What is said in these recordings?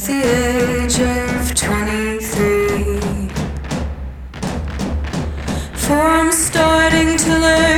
at the age of 23. For starting to learn.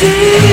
see.